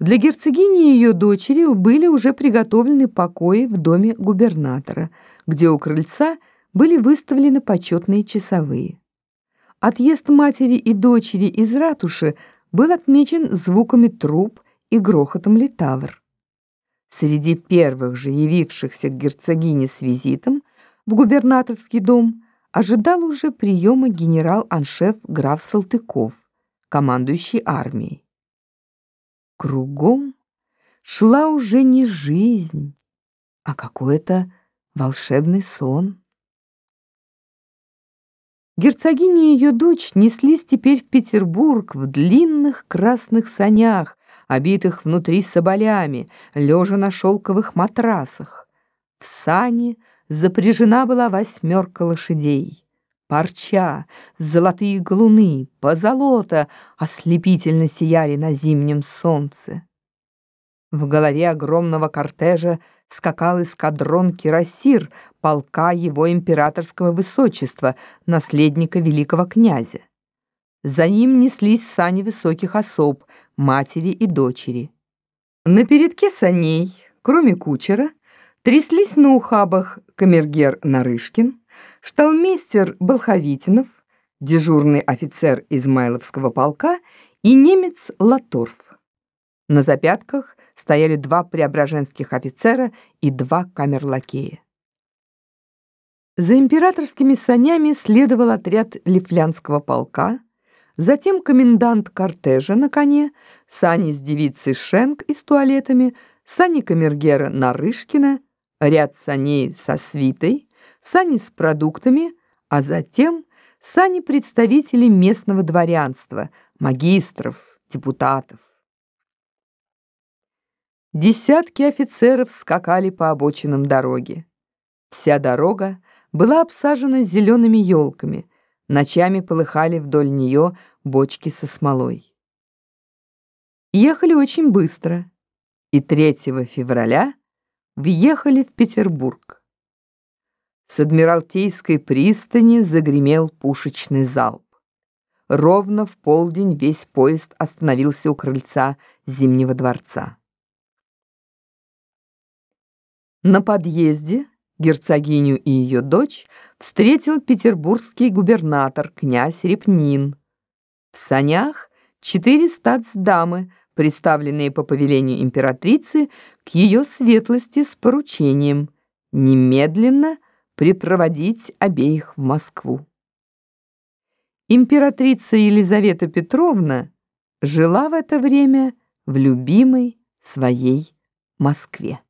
Для герцогини и ее дочери были уже приготовлены покои в доме губернатора, где у крыльца были выставлены почетные часовые. Отъезд матери и дочери из ратуши был отмечен звуками труб и грохотом литавр. Среди первых же явившихся к герцогине с визитом в губернаторский дом ожидал уже приема генерал-аншеф граф Салтыков, командующий армией. Кругом шла уже не жизнь, а какой-то волшебный сон. Герцогиня и ее дочь неслись теперь в Петербург в длинных красных санях, обитых внутри соболями, лежа на шелковых матрасах. В сане запряжена была восьмерка лошадей. Парча, золотые галуны, позолота ослепительно сияли на зимнем солнце. В голове огромного кортежа скакал эскадрон кирасир, полка его императорского высочества, наследника великого князя. За ним неслись сани высоких особ, матери и дочери. На передке саней, кроме кучера, тряслись на ухабах камергер Нарышкин, шталмейстер Болховитинов, дежурный офицер Измайловского полка и немец Латорф. На запятках стояли два преображенских офицера и два камерлакея. За императорскими санями следовал отряд Лифлянского полка, затем комендант кортежа на коне, сани с девицей Шенк и с туалетами, сани камергера Нарышкина, ряд саней со свитой, сани с продуктами, а затем сани представителей местного дворянства, магистров, депутатов. Десятки офицеров скакали по обочинам дороги. Вся дорога была обсажена зелеными елками, ночами полыхали вдоль нее бочки со смолой. Ехали очень быстро, и 3 февраля въехали в Петербург. С Адмиралтейской пристани загремел пушечный залп. Ровно в полдень весь поезд остановился у крыльца Зимнего дворца. На подъезде герцогиню и ее дочь встретил петербургский губернатор князь Репнин. В санях четыре статсдамы, представленные по повелению императрицы к ее светлости с поручением немедленно припроводить обеих в Москву. Императрица Елизавета Петровна жила в это время в любимой своей Москве.